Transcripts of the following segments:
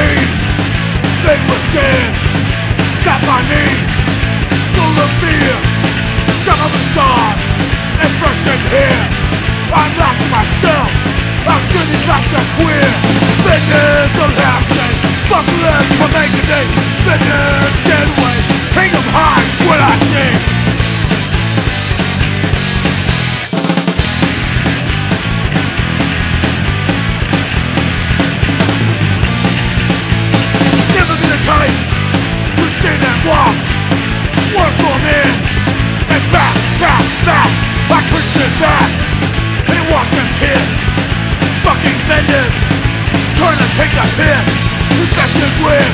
need They were scared. Sat my knee Full of fear. Got on the side. And fresh in here. I locked myself. I'm shooting back the queer. Fitness don't have shame Bucklers for making it Fitness get away Hang em high and back, back, back I could sit back watch them kiss Fucking benders trying to take the piss. Infected with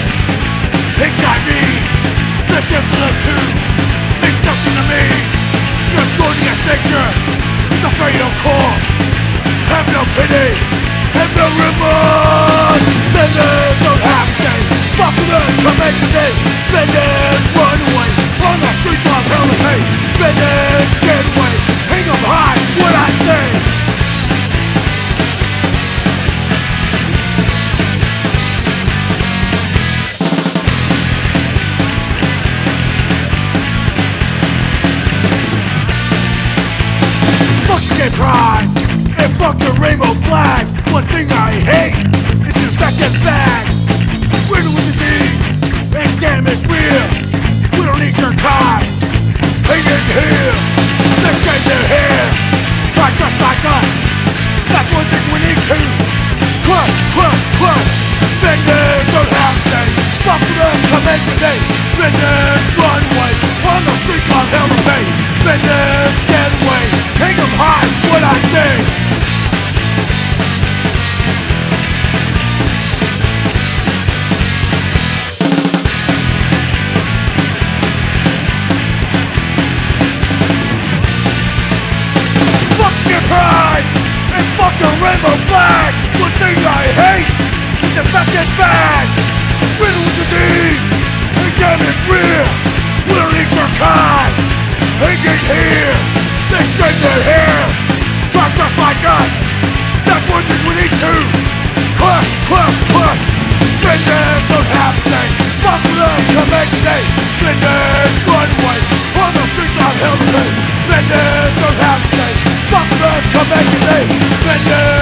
HIV The difference too It's nothing to me. You're going against nature It's a fatal cause Have no pity Have no remorse. Benders don't have 'em high, what I say Fuck gay pride and fuck the rainbow flag. One thing I hate is the bag. Away on the get away. High, what I say. Fuck your pride and fuck your rainbow flag. One thing I hate is the fucking bag. Need your kind. Hanging here, they shave their hair. Try just like us. That's one thing we need to. Crush, crush, crush. Benders don't have say. Fuck us, come make a day. Benders run away. On the streets of hell to pay. Benders don't have say. Fuck us, come make a day. Benders